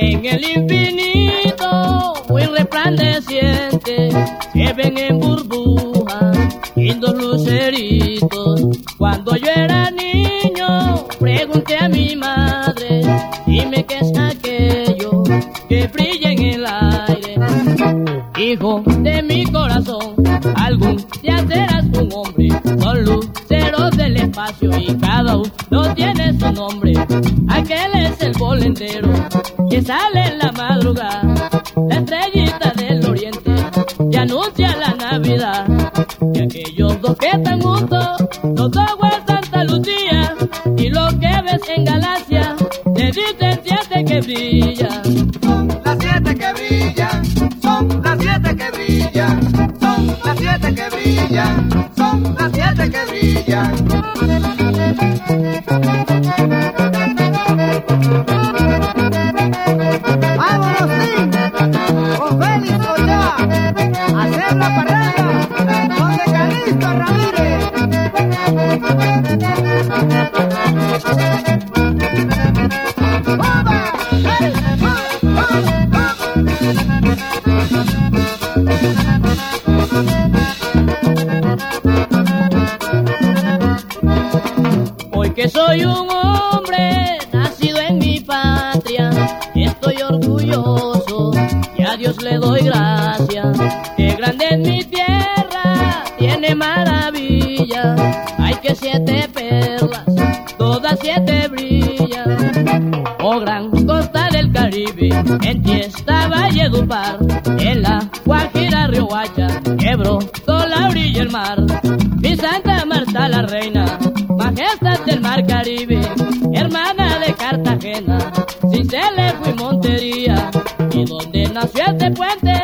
En el infinito se ven en burbujas lindos luceritos. Cuando yo era niño pregunté a mi madre, dime qué es aquello que brilla en el aire. Hijo de mi corazón, algún día serás un hombre, son luceros del espacio y cada uno tiene su nombre. Aquel es el bolendero que sale en la madrugada, anuncia la Navidad. Y aquellos dos que están juntos, los dos guardan Santa Lucía y lo que ves en Galacia, te dicen siete que brillan. Son las siete que brillan, son las siete que brillan, son las siete que brillan, son las siete que brillan. ¡Oba! ¡Hey! ¡Oh! ¡Oh! ¡Oh! Hoy que soy un hombre nacido en mi patria, estoy orgulloso y a Dios le doy gracias. Que grande es mi tierra, tiene maravilla. Hay que siete perlas, todas siete brillan. Caribe, en ti está Valledupar, en la Guajira Riohacha, que brotó la orilla el mar. Mi Santa Marta la reina, majestad del mar Caribe, hermana de Cartagena, Cincelejo y Montería, y donde nació este puente,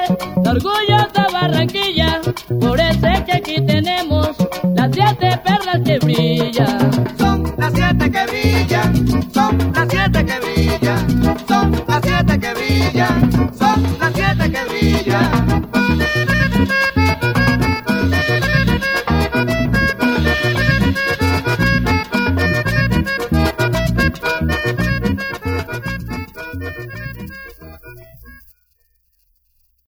la orgullosa Barranquilla, por eso es que aquí tenemos las siete perlas que brillan. Son las siete que brillan, son las siete que brillan, son las siete que brillan, son las siete que brillan.